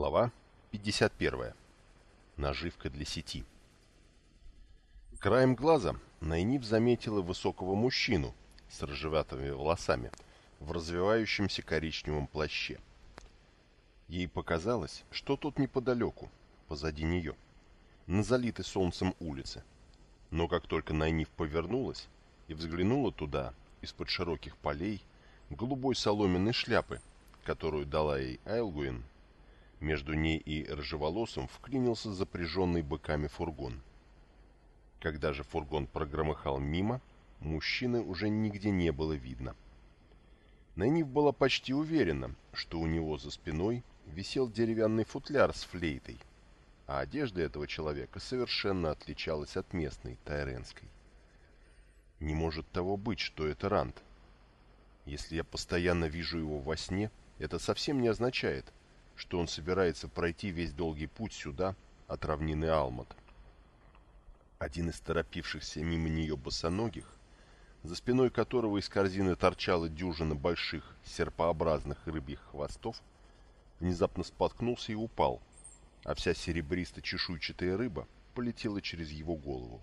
Глава 51. Наживка для сети. Краем глаза Найниф заметила высокого мужчину с рыжеватыми волосами в развивающемся коричневом плаще. Ей показалось, что тот неподалеку, позади нее, на залитой солнцем улице. Но как только Найниф повернулась и взглянула туда, из-под широких полей, голубой соломенной шляпы, которую дала ей Айлгуин, между ней и рыжеволосым вклинился запряженный быками фургон. Когда же фургон прогромыхал мимо, мужчины уже нигде не было видно. Найниф была почти уверена, что у него за спиной висел деревянный футляр с флейтой, а одежда этого человека совершенно отличалась от местной, тайренской. Не может того быть, что это Ранд. Если я постоянно вижу его во сне, это совсем не означает, что он собирается пройти весь долгий путь сюда, от равнины Алмат. Один из торопившихся мимо нее босоногих, за спиной которого из корзины торчала дюжина больших серпообразных рыбьих хвостов, внезапно споткнулся и упал, а вся серебристо-чешуйчатая рыба полетела через его голову.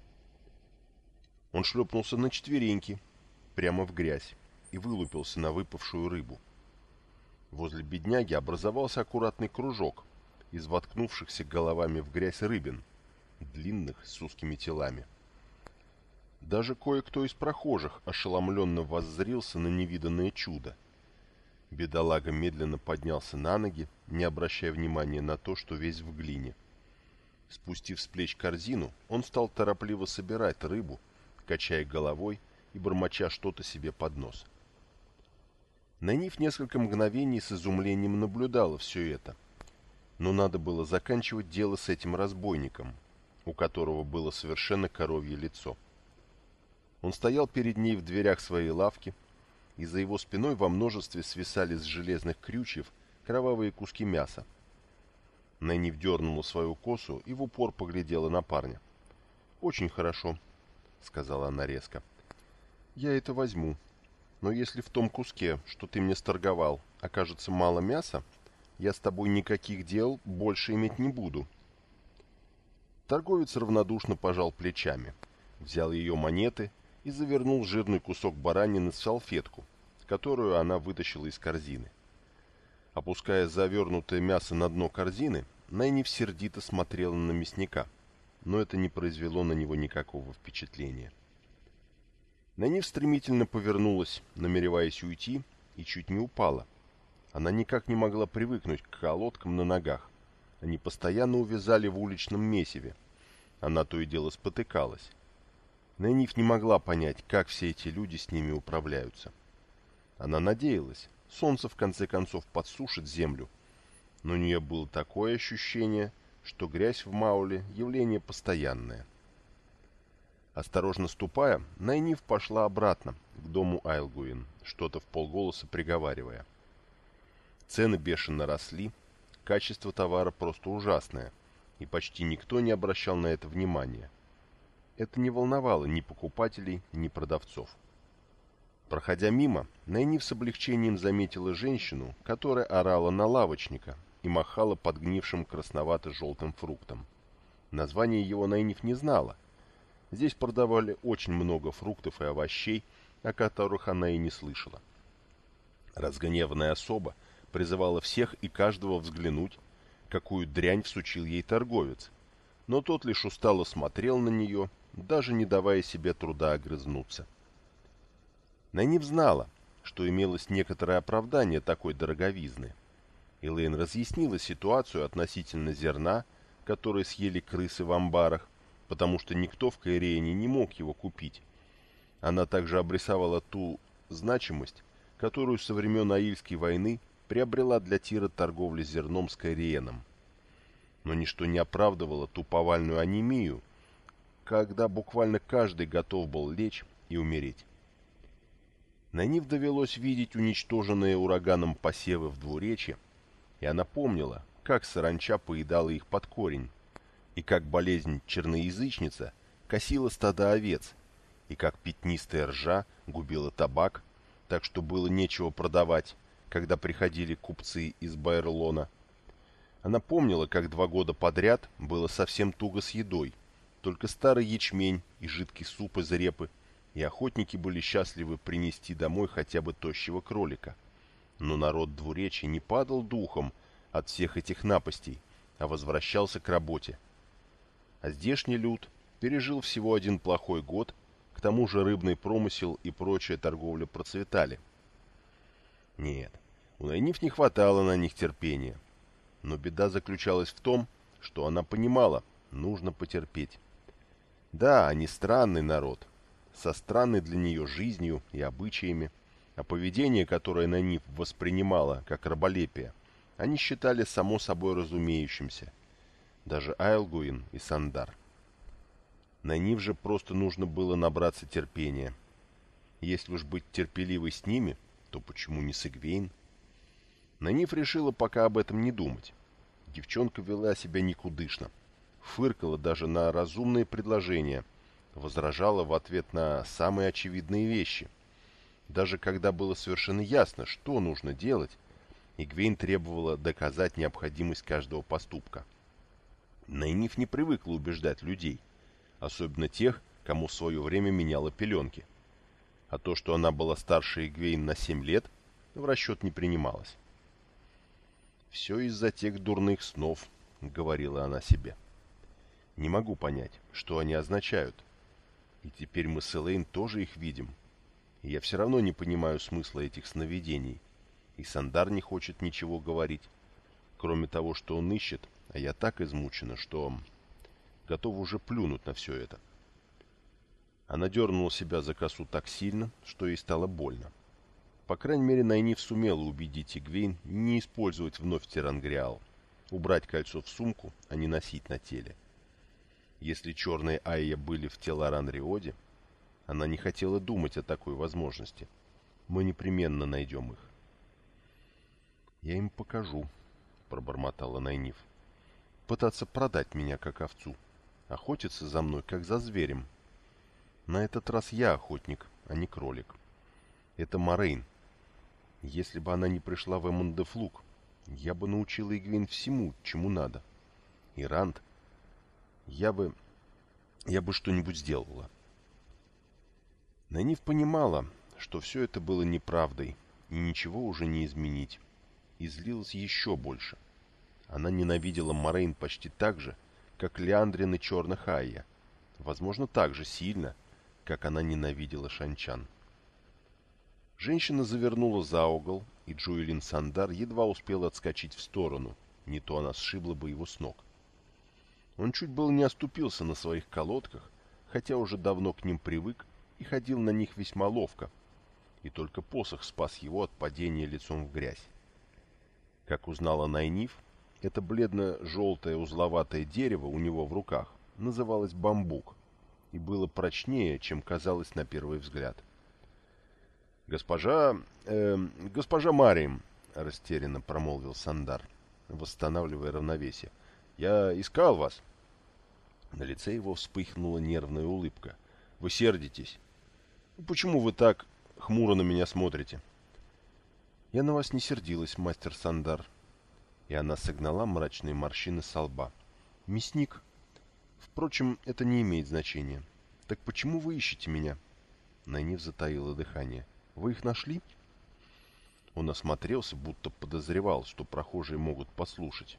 Он шлепнулся на четвереньки, прямо в грязь, и вылупился на выпавшую рыбу. Возле бедняги образовался аккуратный кружок из воткнувшихся головами в грязь рыбин, длинных с узкими телами. Даже кое-кто из прохожих ошеломленно воззрился на невиданное чудо. Бедолага медленно поднялся на ноги, не обращая внимания на то, что весь в глине. Спустив с плеч корзину, он стал торопливо собирать рыбу, качая головой и бормоча что-то себе под нос. — Найниф несколько мгновений с изумлением наблюдала все это. Но надо было заканчивать дело с этим разбойником, у которого было совершенно коровье лицо. Он стоял перед ней в дверях своей лавки, и за его спиной во множестве свисали с железных крючев кровавые куски мяса. Найниф дернула свою косу и в упор поглядела на парня. «Очень хорошо», — сказала она резко. «Я это возьму», но если в том куске, что ты мне сторговал, окажется мало мяса, я с тобой никаких дел больше иметь не буду. Торговец равнодушно пожал плечами, взял ее монеты и завернул жирный кусок баранины в салфетку, которую она вытащила из корзины. Опуская завернутое мясо на дно корзины, Найниф сердито смотрела на мясника, но это не произвело на него никакого впечатления. Нанив стремительно повернулась, намереваясь уйти, и чуть не упала. Она никак не могла привыкнуть к колодкам на ногах. Они постоянно увязали в уличном месиве. Она то и дело спотыкалась. Нэниф не могла понять, как все эти люди с ними управляются. Она надеялась, солнце в конце концов подсушит землю, но у нее было такое ощущение, что грязь в Мауле – явление постоянное – Осторожно ступая, Найниф пошла обратно, к дому Айлгуин, что-то в полголоса приговаривая. Цены бешено росли, качество товара просто ужасное, и почти никто не обращал на это внимания. Это не волновало ни покупателей, ни продавцов. Проходя мимо, Найниф с облегчением заметила женщину, которая орала на лавочника и махала подгнившим красновато-желтым фруктом. Название его Найниф не знала – Здесь продавали очень много фруктов и овощей, о которых она и не слышала. Разгневанная особа призывала всех и каждого взглянуть, какую дрянь всучил ей торговец, но тот лишь устало смотрел на нее, даже не давая себе труда огрызнуться. Найниф знала, что имелось некоторое оправдание такой дороговизны. Элейн разъяснила ситуацию относительно зерна, которое съели крысы в амбарах, потому что никто в Каирене не мог его купить. Она также обрисовала ту значимость, которую со времен Аильской войны приобрела для Тира торговля зерном с Каиреном. Но ничто не оправдывало ту повальную анемию, когда буквально каждый готов был лечь и умереть. На Нив довелось видеть уничтоженные ураганом посевы в двуречье, и она помнила, как саранча поедала их под корень, и как болезнь черноязычница косила стада овец, и как пятнистая ржа губила табак, так что было нечего продавать, когда приходили купцы из Байерлона. Она помнила, как два года подряд было совсем туго с едой. Только старый ячмень и жидкий суп из репы, и охотники были счастливы принести домой хотя бы тощего кролика. Но народ двуречи не падал духом от всех этих напастей, а возвращался к работе. А здешний люд пережил всего один плохой год, к тому же рыбный промысел и прочая торговля процветали. Нет, у Найниф не хватало на них терпения. Но беда заключалась в том, что она понимала, нужно потерпеть. Да, они странный народ, со странной для нее жизнью и обычаями, а поведение, которое Найниф воспринимала как раболепие, они считали само собой разумеющимся. Даже Айлгуин и Сандар. Найниф же просто нужно было набраться терпения. Если уж быть терпеливой с ними, то почему не с Игвейн? Найниф решила пока об этом не думать. Девчонка вела себя никудышно. Фыркала даже на разумные предложения. Возражала в ответ на самые очевидные вещи. Даже когда было совершенно ясно, что нужно делать, Игвейн требовала доказать необходимость каждого поступка. Найниф не привыкла убеждать людей, особенно тех, кому в свое время меняла пеленки. А то, что она была старше Игвейн на семь лет, в расчет не принималось. «Все из-за тех дурных снов», — говорила она себе. «Не могу понять, что они означают. И теперь мы с Элейн тоже их видим. И я все равно не понимаю смысла этих сновидений. И Сандар не хочет ничего говорить, кроме того, что он ищет, а я так измучена, что готова уже плюнуть на все это». Она дернула себя за косу так сильно, что ей стало больно. По крайней мере, Найниф сумела убедить Игвейн не использовать вновь Тирангриал, убрать кольцо в сумку, а не носить на теле. Если черные Айя были в Теларан-Риоде, она не хотела думать о такой возможности. Мы непременно найдем их. «Я им покажу», — пробормотала Найниф. «Пытаться продать меня, как овцу. Охотиться за мной, как за зверем. На этот раз я охотник, а не кролик. Это Морейн, если бы она не пришла в Эммондефлуг, я бы научила Игвин всему, чему надо. И Ранд, я бы... я бы что-нибудь сделала. Нанив понимала, что все это было неправдой, и ничего уже не изменить, и злилась еще больше. Она ненавидела Морейн почти так же, как Леандрин и Черных Айя, возможно, так же сильно, как она ненавидела Шанчан. Женщина завернула за угол, и Джуэлин Сандар едва успел отскочить в сторону, не то она сшибла бы его с ног. Он чуть было не оступился на своих колодках, хотя уже давно к ним привык и ходил на них весьма ловко, и только посох спас его от падения лицом в грязь. Как узнала Найниф, это бледно-желтое узловатое дерево у него в руках называлось бамбук и было прочнее, чем казалось на первый взгляд. «Госпожа... Э, госпожа Марим», — растерянно промолвил Сандар, восстанавливая равновесие. «Я искал вас». На лице его вспыхнула нервная улыбка. «Вы сердитесь. Почему вы так хмуро на меня смотрите?» «Я на вас не сердилась, мастер Сандар». И она согнала мрачные морщины со лба. «Мясник. Впрочем, это не имеет значения. Так почему вы ищете меня?» Найниф затаила дыхание. — вы их нашли?» Он осмотрелся, будто подозревал, что прохожие могут послушать.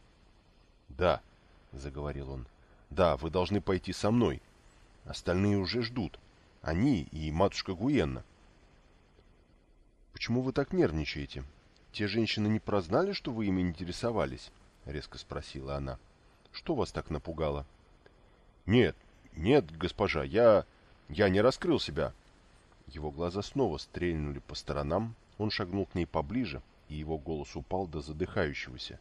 «Да», — заговорил он, — «да, вы должны пойти со мной. Остальные уже ждут. Они и матушка Гуенна». «Почему вы так нервничаете? Те женщины не прознали, что вы ими интересовались?» — резко спросила она. «Что вас так напугало?» «Нет, нет, госпожа, я... я не раскрыл себя. Его глаза снова стрельнули по сторонам, он шагнул к ней поближе, и его голос упал до задыхающегося,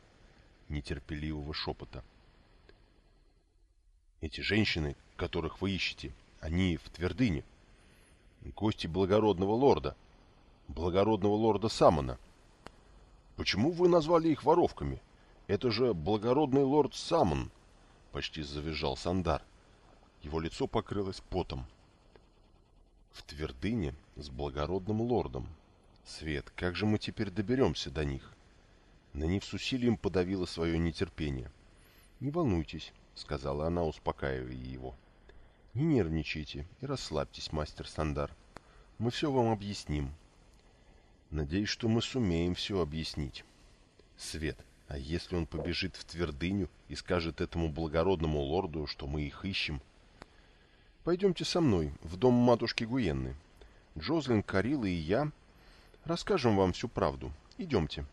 нетерпеливого шепота. «Эти женщины, которых вы ищете, они в твердыне. Гости благородного лорда, благородного лорда Самона. Почему вы назвали их воровками? Это же благородный лорд Самон!» — почти завизжал Сандар. Его лицо покрылось потом. — в твердыне с благородным лордом. Свет, как же мы теперь доберемся до них? Нанив с усилием подавила свое нетерпение. «Не волнуйтесь», — сказала она, успокаивая его. «Не нервничайте и расслабьтесь, мастер Сандар. Мы все вам объясним. Надеюсь, что мы сумеем все объяснить. Свет, а если он побежит в твердыню и скажет этому благородному лорду, что мы их ищем? Пойдемте со мной в дом матушки Гуенны. Джозлин, Карила и я расскажем вам всю правду. Идемте».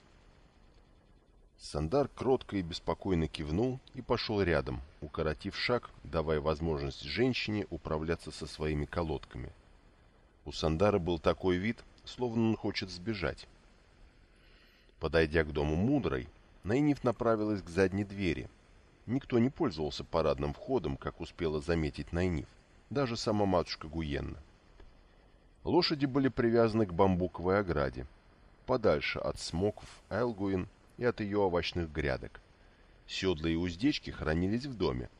Сандар кротко и беспокойно кивнул и пошел рядом, укоротив шаг, давая возможность женщине управляться со своими колодками. У Сандара был такой вид, словно он хочет сбежать. Подойдя к дому мудрой, Найниф направилась к задней двери. Никто не пользовался парадным входом, как успела заметить Найниф, даже сама матушка Гуенна. Лошади были привязаны к бамбуковой ограде, подальше от смоков Элгуин и от ее овощных грядок. Седла и уздечки хранились в доме.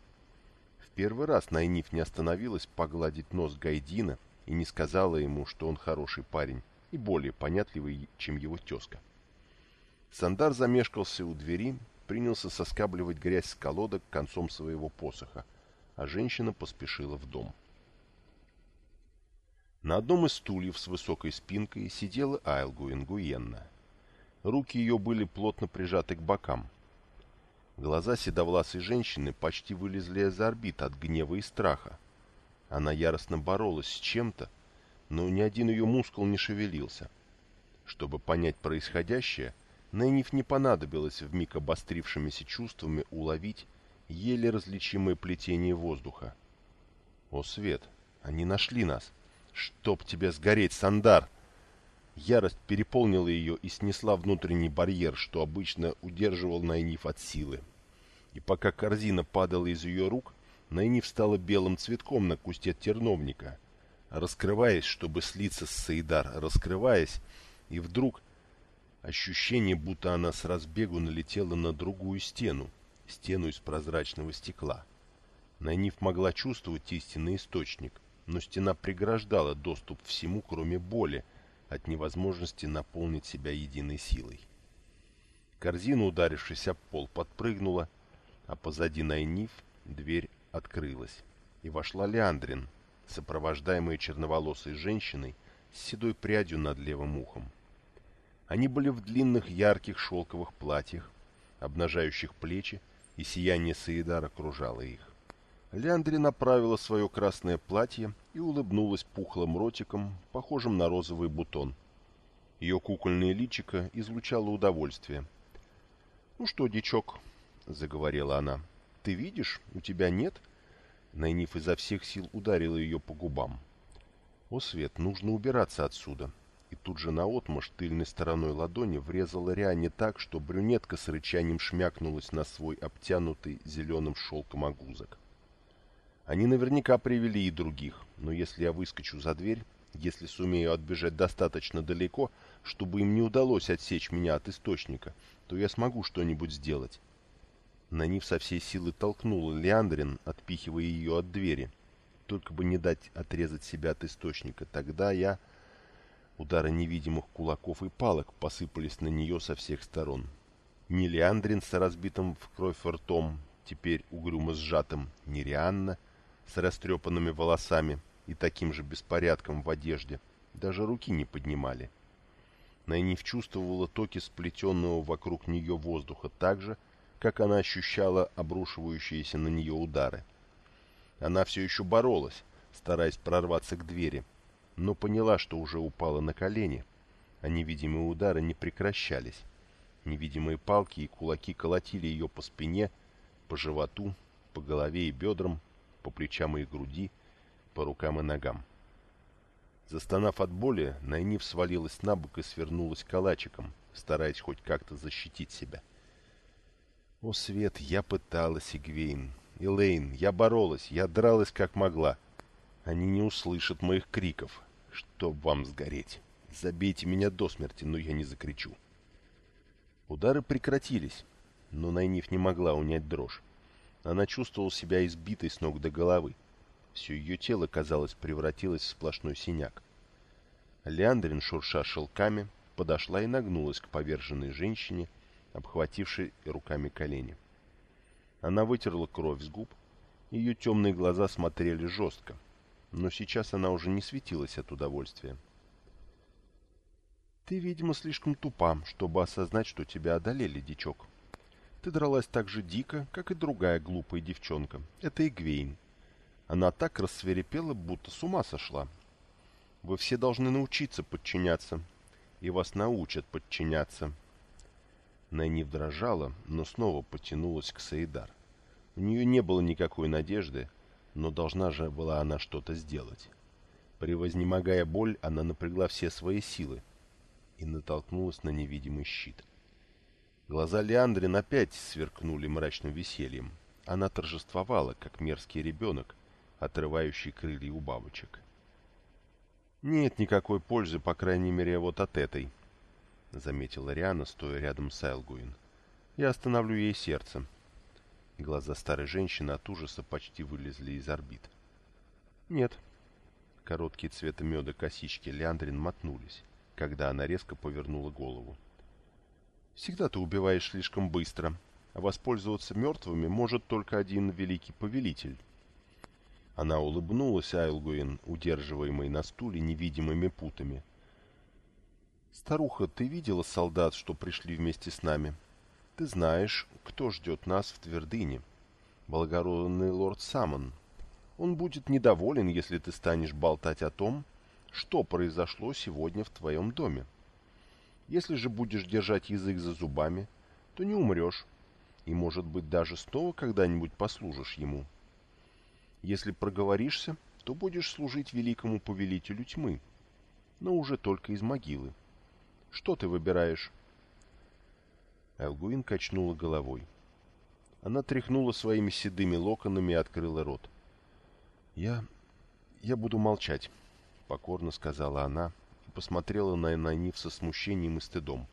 В первый раз Найниф не остановилась погладить нос Гайдина и не сказала ему, что он хороший парень и более понятливый, чем его тезка. Сандар замешкался у двери, принялся соскабливать грязь с колодок концом своего посоха, а женщина поспешила в дом. На одном из стульев с высокой спинкой сидела Айлгуин Гуенна. Руки ее были плотно прижаты к бокам. Глаза седовласой женщины почти вылезли из орбит от гнева и страха. Она яростно боролась с чем-то, но ни один ее мускул не шевелился. Чтобы понять происходящее, Нэниф не понадобилось вмиг обострившимися чувствами уловить еле различимое плетение воздуха. «О, Свет! Они нашли нас! Чтоб тебе сгореть, Сандар!» Ярость переполнила ее и снесла внутренний барьер, что обычно удерживал Найниф от силы. И пока корзина падала из ее рук, Найниф стала белым цветком на кусте терновника, раскрываясь, чтобы слиться с Саидар, раскрываясь, и вдруг ощущение, будто она с разбегу налетела на другую стену, стену из прозрачного стекла. Найниф могла чувствовать истинный источник, но стена преграждала доступ всему, кроме боли, от невозможности наполнить себя единой силой. Корзина, ударившись об пол, подпрыгнула, а позади Найниф дверь открылась, и вошла Леандрин, сопровождаемая черноволосой женщиной с седой прядью над левым ухом. Они были в длинных ярких шелковых платьях, обнажающих плечи, и сияние Саидар окружало их. Леандри направила свое красное платье и улыбнулась пухлым ротиком, похожим на розовый бутон. Ее кукольное личико излучало удовольствие. «Ну что, дичок?» — заговорила она. «Ты видишь, у тебя нет?» Найниф изо всех сил ударила ее по губам. «О, Свет, нужно убираться отсюда!» И тут же наотмашь тыльной стороной ладони врезала Риане так, что брюнетка с рычанием шмякнулась на свой обтянутый зеленым шелком огузок. Они наверняка привели и других, но если я выскочу за дверь, если сумею отбежать достаточно далеко, чтобы им не удалось отсечь меня от источника, то я смогу что-нибудь сделать. Нанив со всей силы толкнула Леандрин, отпихивая ее от двери. Только бы не дать отрезать себя от источника. Тогда я... Удары невидимых кулаков и палок посыпались на нее со всех сторон. Ни Леандрин с разбитым в кровь ртом, теперь угрюмо сжатым, ни Рианна — с растрепанными волосами и таким же беспорядком в одежде, даже руки не поднимали. Найниф чувствовала токи сплетенного вокруг нее воздуха так же, как она ощущала обрушивающиеся на нее удары. Она все еще боролась, стараясь прорваться к двери, но поняла, что уже упала на колени, а невидимые удары не прекращались. Невидимые палки и кулаки колотили ее по спине, по животу, по голове и бедрам, по плечам и груди, по рукам и ногам. Застонав от боли, Найниф свалилась на бок и свернулась калачиком, стараясь хоть как-то защитить себя. «О, Свет, я пыталась, Игвейн. Элейн, я боролась, я дралась как могла. Они не услышат моих криков. Чтоб вам сгореть. Забейте меня до смерти, но я не закричу». Удары прекратились, но Найниф не могла унять дрожь. Она чувствовала себя избитой с ног до головы. Все ее тело, казалось, превратилось в сплошной синяк. Леандрин, шурша шелками, подошла и нагнулась к поверженной женщине, обхвативший руками колени. Она вытерла кровь с губ, ее темные глаза смотрели жестко, но сейчас она уже не светилась от удовольствия. «Ты, видимо, слишком тупа, чтобы осознать, что тебя одолели, дичок. Ты дралась так же дико, как и другая глупая девчонка. Это Игвейн. Она так рассверепела, будто с ума сошла. Вы все должны научиться подчиняться, и вас научат подчиняться». Найниф дрожала, но снова потянулась к Саидар. У нее не было никакой надежды, но должна же была она что-то сделать. Превознемогая боль, она напрягла все свои силы и натолкнулась на невидимый щит. Глаза Леандрин опять сверкнули мрачным весельем. Она торжествовала, как мерзкий ребенок, отрывающий крылья у бабочек. «Нет никакой пользы, по крайней мере, вот от этой», — заметила Риана, стоя рядом с Айлгуин. «Я остановлю ей сердце». Глаза старой женщины от ужаса почти вылезли из орбит. «Нет». Короткие цвета меда косички Леандрин мотнулись, когда она резко повернула голову. «Всегда ты убиваешь слишком быстро, а воспользоваться мертвыми может только один великий повелитель». Она улыбнулась Айлгуин, удерживаемой на стуле невидимыми путами. «Старуха, ты видела солдат, что пришли вместе с нами?» Ты знаешь, кто ждет нас в твердыне. Благородный лорд Самон. Он будет недоволен, если ты станешь болтать о том, что произошло сегодня в твоем доме. Если же будешь держать язык за зубами, то не умрешь, и, может быть, даже снова когда-нибудь послужишь ему. Если проговоришься, то будешь служить великому повелителю тьмы, но уже только из могилы. Что ты выбираешь?» Элгуин качнула головой. Она тряхнула своими седыми локонами и открыла рот. «Я... я буду молчать», — покорно сказала она и посмотрела на Найниф со смущением и стыдом.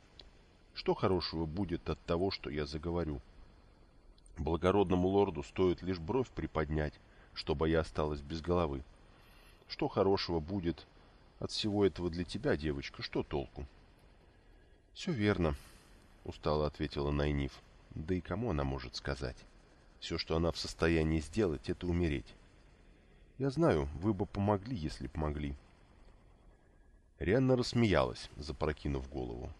«Что хорошего будет от того, что я заговорю? Благородному лорду стоит лишь бровь приподнять, чтобы я осталась без головы. Что хорошего будет от всего этого для тебя, девочка, что толку?» «Все верно», — устало ответила Найниф. «Да и кому она может сказать? Все, что она в состоянии сделать, это умереть. Я знаю, вы бы помогли, если б могли». Рианна рассмеялась, запрокинув голову.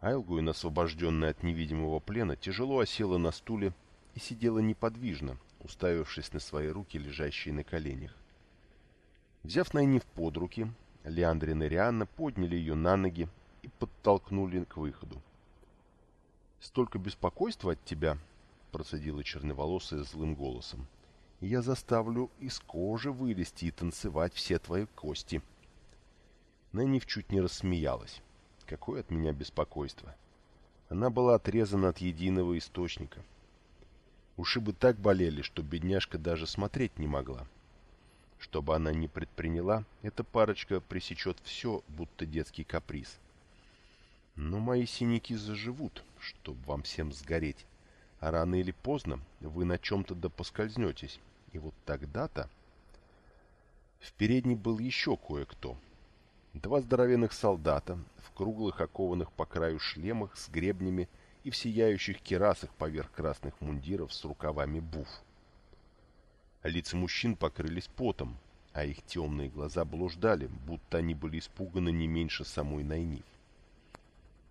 Айлгуин, освобожденная от невидимого плена, тяжело осела на стуле и сидела неподвижно, уставившись на свои руки, лежащие на коленях. Взяв Найниф под руки, Леандрин и Рианна подняли ее на ноги и подтолкнули к выходу. «Столько беспокойства от тебя!» — процедила черноволосая злым голосом. «Я заставлю из кожи вылезти и танцевать все твои кости!» Нэннив чуть не рассмеялась. «Какое от меня беспокойство!» Она была отрезана от единого источника. Ушибы так болели, что бедняжка даже смотреть не могла. Что бы она ни предприняла, эта парочка пресечет все, будто детский каприз. Но мои синяки заживут, чтоб вам всем сгореть. А рано или поздно вы на чем-то да поскользнетесь. И вот тогда-то... В передней был еще кое-кто. Два здоровенных солдата в круглых окованных по краю шлемах с гребнями и в сияющих керасах поверх красных мундиров с рукавами буф. Лица мужчин покрылись потом, а их темные глаза блуждали, будто они были испуганы не меньше самой Найниф.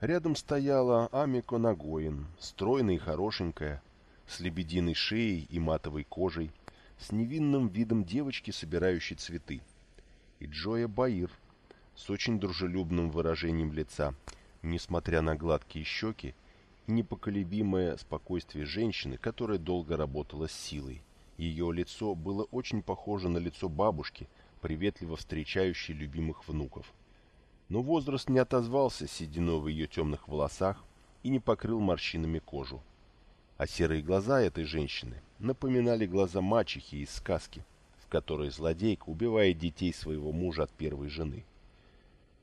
Рядом стояла Амико Нагоин, стройная и хорошенькая, с лебединой шеей и матовой кожей, с невинным видом девочки, собирающей цветы. И Джоя Баир, с очень дружелюбным выражением лица, несмотря на гладкие щеки и непоколебимое спокойствие женщины, которая долго работала с силой. Ее лицо было очень похоже на лицо бабушки, приветливо встречающей любимых внуков но возраст не отозвался сединой в ее темных волосах и не покрыл морщинами кожу. А серые глаза этой женщины напоминали глаза мачехи из сказки, в которой злодейка убивает детей своего мужа от первой жены.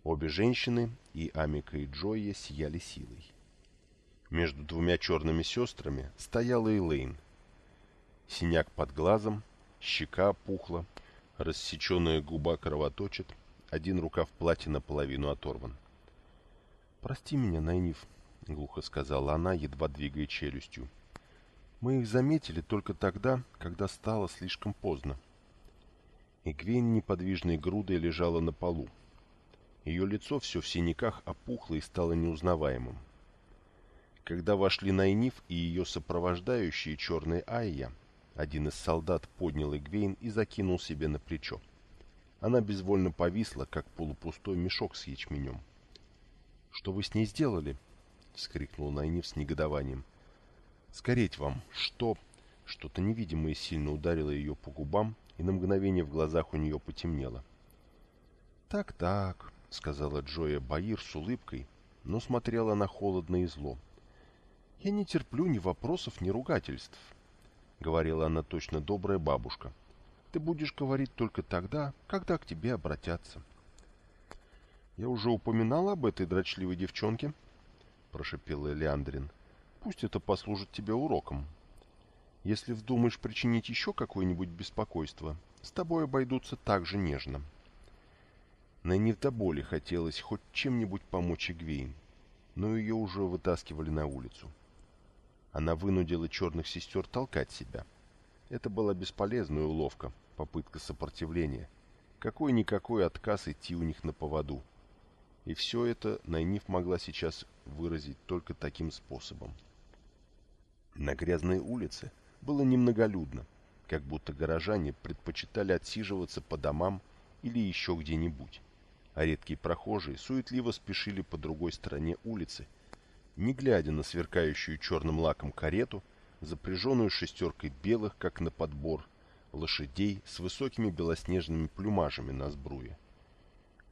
Обе женщины, и Амика, и Джоя, сияли силой. Между двумя черными сестрами стояла Элейн. Синяк под глазом, щека пухла, рассеченная губа кровоточит — один рукав платья наполовину оторван. «Прости меня, Найниф», — глухо сказала она, едва двигая челюстью. «Мы их заметили только тогда, когда стало слишком поздно». Игвейн неподвижной грудой лежала на полу. Ее лицо все в синяках опухло и стало неузнаваемым. Когда вошли Найниф и ее сопровождающие черные Айя, один из солдат поднял Игвейн и закинул себе на плечо. Она безвольно повисла, как полупустой мешок с ячменем. «Что вы с ней сделали?» — вскрикнул Найниф с негодованием. «Скореть вам! Что?» Что-то невидимое сильно ударило ее по губам, и на мгновение в глазах у нее потемнело. «Так-так», — сказала Джоя Баир с улыбкой, но смотрела она холодно и зло. «Я не терплю ни вопросов, ни ругательств», — говорила она точно добрая бабушка. «Ты будешь говорить только тогда, когда к тебе обратятся». «Я уже упоминал об этой дрочливой девчонке», — прошепел Леандрин. «Пусть это послужит тебе уроком. Если вздумаешь причинить еще какое-нибудь беспокойство, с тобой обойдутся так же нежно». Найниф до боли хотелось хоть чем-нибудь помочь Игвейн, но ее уже вытаскивали на улицу. Она вынудила черных сестер толкать себя. Это была бесполезная уловка, попытка сопротивления. Какой-никакой отказ идти у них на поводу. И все это Найниф могла сейчас выразить только таким способом. На грязной улице было немноголюдно, как будто горожане предпочитали отсиживаться по домам или еще где-нибудь, а редкие прохожие суетливо спешили по другой стороне улицы не глядя на сверкающую черным лаком карету, запряженную шестеркой белых, как на подбор, лошадей с высокими белоснежными плюмажами на сбруе.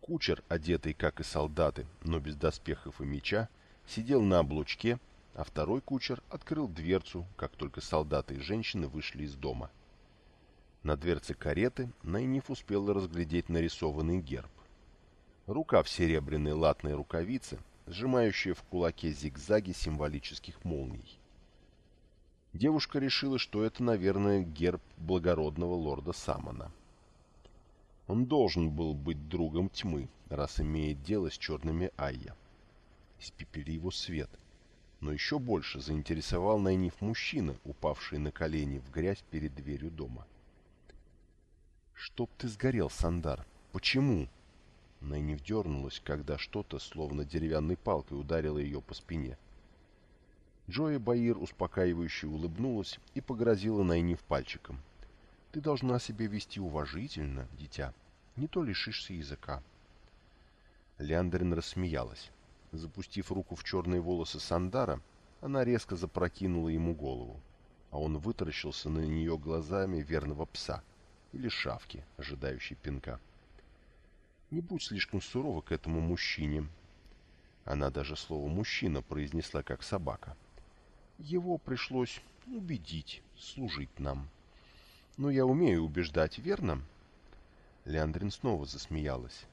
Кучер, одетый, как и солдаты, но без доспехов и меча, сидел на облучке, а второй кучер открыл дверцу, как только солдаты и женщины вышли из дома. На дверце кареты Найниф успел разглядеть нарисованный герб. Рука в серебряной латной рукавице сжимающая в кулаке зигзаги символических молний. Девушка решила, что это, наверное, герб благородного лорда Самона. Он должен был быть другом тьмы, раз имеет дело с черными Айя. Испепели его свет. Но еще больше заинтересовал Найниф мужчина, упавший на колени в грязь перед дверью дома. «Чтоб ты сгорел, Сандар! Почему?» Найниф дернулась, когда что-то, словно деревянной палкой, ударило ее по спине. Джоя Баир успокаивающе улыбнулась и погрозила Найниф пальчиком. «Ты должна себя вести уважительно, дитя. Не то лишишься языка». Леандрин рассмеялась. Запустив руку в черные волосы Сандара, она резко запрокинула ему голову, а он вытаращился на нее глазами верного пса или шавки, ожидающей пинка. Не будь слишком сурова к этому мужчине. Она даже слово «мужчина» произнесла как собака. Его пришлось убедить, служить нам. Но я умею убеждать, верно? Леандрин снова засмеялась.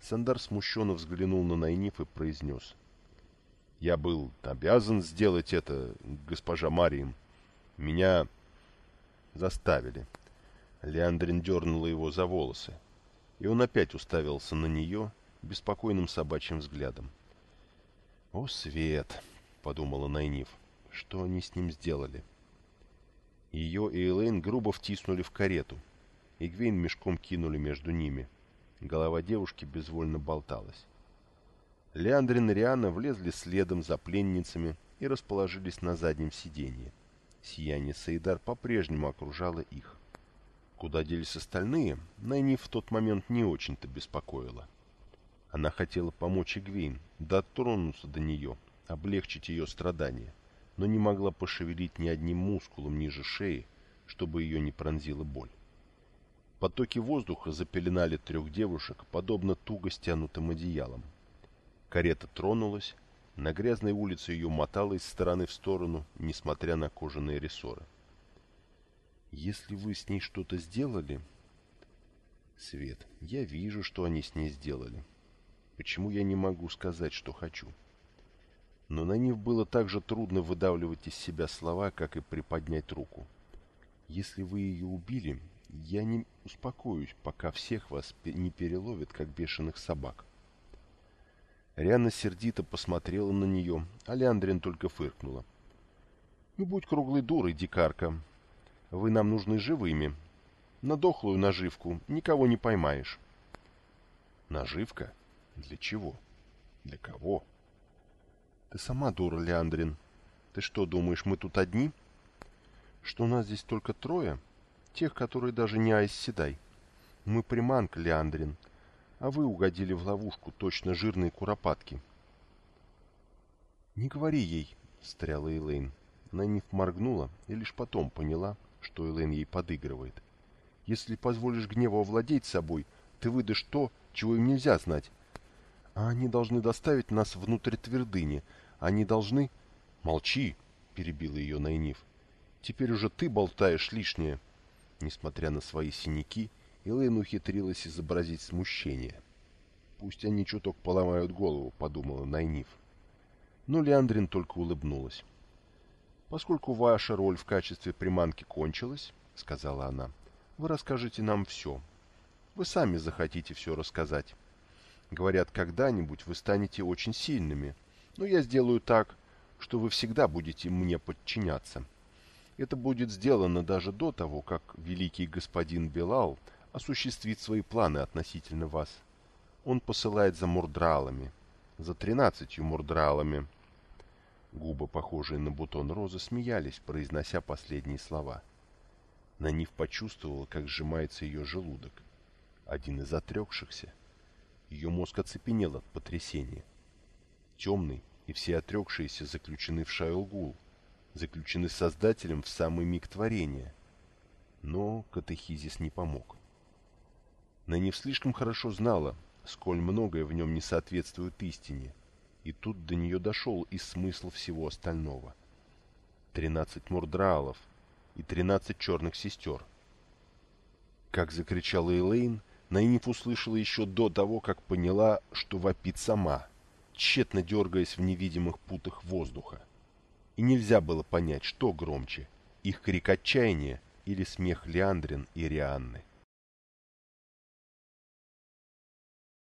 Сандар смущенно взглянул на Найниф и произнес. «Я был обязан сделать это, госпожа Марием. Меня заставили». Леандрин дернула его за волосы и он опять уставился на нее беспокойным собачьим взглядом. «О, Свет!» — подумала Найниф. «Что они с ним сделали?» Ее и Элейн грубо втиснули в карету. Игвейн мешком кинули между ними. Голова девушки безвольно болталась. Леандрин и Риана влезли следом за пленницами и расположились на заднем сиденье. Сияние Саидар по-прежнему окружало их. Куда делись остальные, Найниф в тот момент не очень-то беспокоила. Она хотела помочь Игвейн, дотронуться до нее, облегчить ее страдания, но не могла пошевелить ни одним мускулом ниже шеи, чтобы ее не пронзила боль. Потоки воздуха запеленали трех девушек, подобно туго стянутым одеялом. Карета тронулась, на грязной улице ее мотало из стороны в сторону, несмотря на кожаные рессоры. Если вы с ней что-то сделали... Свет, я вижу, что они с ней сделали. Почему я не могу сказать, что хочу? Но на них было так же трудно выдавливать из себя слова, как и приподнять руку. Если вы ее убили, я не успокоюсь, пока всех вас не переловят, как бешеных собак. Рианна сердито посмотрела на нее, а Леандрин только фыркнула. «Не будь круглой дурой, дикарка. Вы нам нужны живыми. На дохлую наживку никого не поймаешь». «Наживка? Для чего? Для кого?» «Ты сама дура, Леандрин. Ты что, думаешь, мы тут одни?» «Что нас здесь только трое? Тех, которые даже не Айс Седай. Мы приманка, Леандрин, а вы угодили в ловушку, точно жирные куропатки». «Не говори ей», — встряла Элейн. Найниф моргнула и лишь потом поняла, что Элейн ей подыгрывает. «Если позволишь гневу овладеть собой, ты выдашь то, чего им нельзя знать. А они должны доставить нас внутрь твердыни. Они должны...» «Молчи!» — перебила ее Найниф. «Теперь уже ты болтаешь лишнее». Несмотря на свои синяки, Элэйн ухитрилась изобразить смущение. «Пусть они чуток поломают голову», — подумала Найниф. Но Леандрин только улыбнулась. «Поскольку ваша роль в качестве приманки кончилась, — сказала она, — вы расскажете нам все. Вы сами захотите все рассказать. Говорят, когда-нибудь вы станете очень сильными, но я сделаю так, что вы всегда будете мне подчиняться. Это будет сделано даже до того, как великий господин Белал осуществит свои планы относительно вас. Он посылает за мурдралами, за тринадцатью мурдралами. Губы, похожие на бутон розы, смеялись, произнося последние слова. Нанив почувствовала, как сжимается ее желудок. Один из отрекшихся. Ее мозг оцепенел от потрясения. Темный и все отрекшиеся заключены в Шайлгул, заключены Создателем в самый миг творения. Но катехизис не помог. Нанив слишком хорошо знала, сколь многое в нем не соответствует истине, и тут до нее дошел и смысл всего остального. Тринадцать мурдраалов и тринадцать черных сестер. Как закричала Элейн, Найниф услышала еще до того, как поняла, что вопит сама, тщетно дергаясь в невидимых путах воздуха. И нельзя было понять, что громче, их крик отчаяния или смех Леандрин и Рианны.